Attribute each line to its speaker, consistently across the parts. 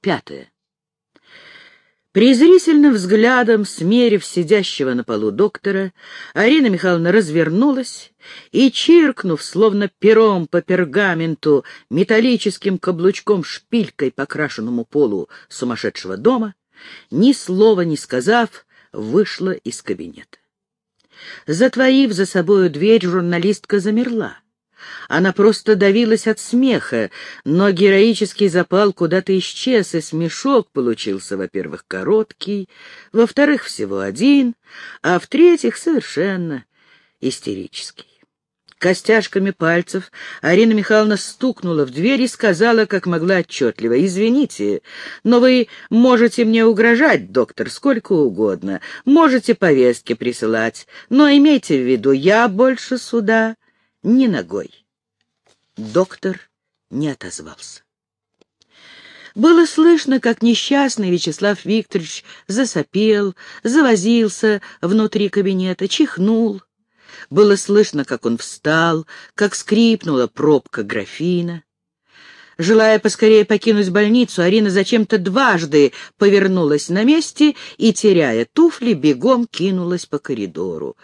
Speaker 1: Пятое. Презрительным взглядом, смерив сидящего на полу доктора, Арина Михайловна развернулась и, чиркнув, словно пером по пергаменту, металлическим каблучком шпилькой по крашенному полу сумасшедшего дома, ни слова не сказав, вышла из кабинета. Затворив за собою дверь, журналистка замерла. Она просто давилась от смеха, но героический запал куда-то исчез, и смешок получился, во-первых, короткий, во-вторых, всего один, а в-третьих, совершенно истерический. Костяшками пальцев Арина Михайловна стукнула в дверь и сказала, как могла отчетливо, «Извините, но вы можете мне угрожать, доктор, сколько угодно, можете повестки присылать, но имейте в виду, я больше сюда ни ногой. Доктор не отозвался. Было слышно, как несчастный Вячеслав Викторович засопел, завозился внутри кабинета, чихнул. Было слышно, как он встал, как скрипнула пробка графина. Желая поскорее покинуть больницу, Арина зачем-то дважды повернулась на месте и, теряя туфли, бегом кинулась по коридору.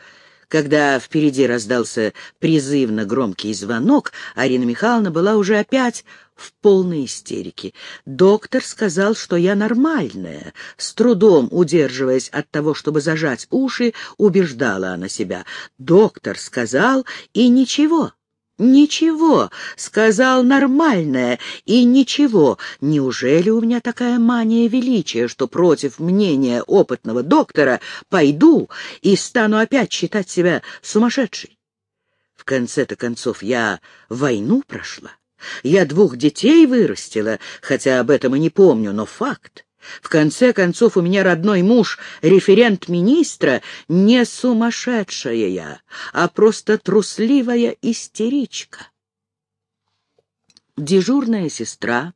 Speaker 1: Когда впереди раздался призывно громкий звонок, Арина Михайловна была уже опять в полной истерике. Доктор сказал, что я нормальная. С трудом удерживаясь от того, чтобы зажать уши, убеждала она себя. Доктор сказал, и ничего. «Ничего», — сказал нормальное, и ничего. Неужели у меня такая мания величия, что против мнения опытного доктора пойду и стану опять считать себя сумасшедшей? В конце-то концов, я войну прошла. Я двух детей вырастила, хотя об этом и не помню, но факт. В конце концов, у меня родной муж, референт министра, не сумасшедшая я, а просто трусливая истеричка. Дежурная сестра,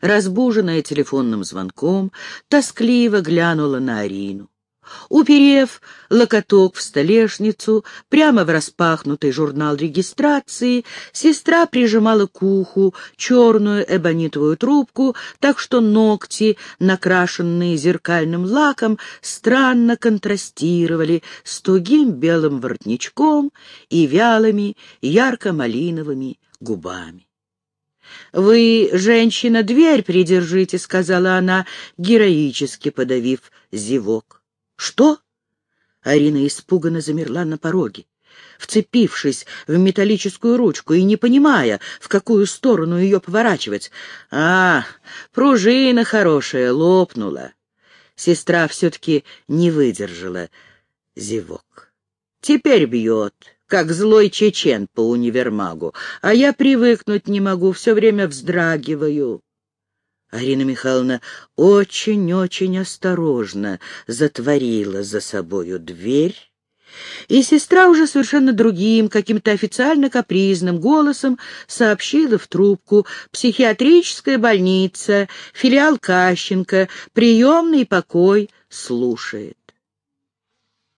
Speaker 1: разбуженная телефонным звонком, тоскливо глянула на Арину. Уперев локоток в столешницу, прямо в распахнутый журнал регистрации, сестра прижимала к уху черную эбонитовую трубку, так что ногти, накрашенные зеркальным лаком, странно контрастировали с тугим белым воротничком и вялыми ярко-малиновыми губами. «Вы, женщина, дверь придержите», — сказала она, героически подавив зевок. «Что?» Арина испуганно замерла на пороге, вцепившись в металлическую ручку и не понимая, в какую сторону ее поворачивать. «А, пружина хорошая, лопнула». Сестра все-таки не выдержала зевок. «Теперь бьет, как злой чечен по универмагу, а я привыкнуть не могу, все время вздрагиваю». Арина Михайловна очень-очень осторожно затворила за собою дверь, и сестра уже совершенно другим, каким-то официально капризным голосом сообщила в трубку «Психиатрическая больница, филиал Кащенко, приемный покой слушает».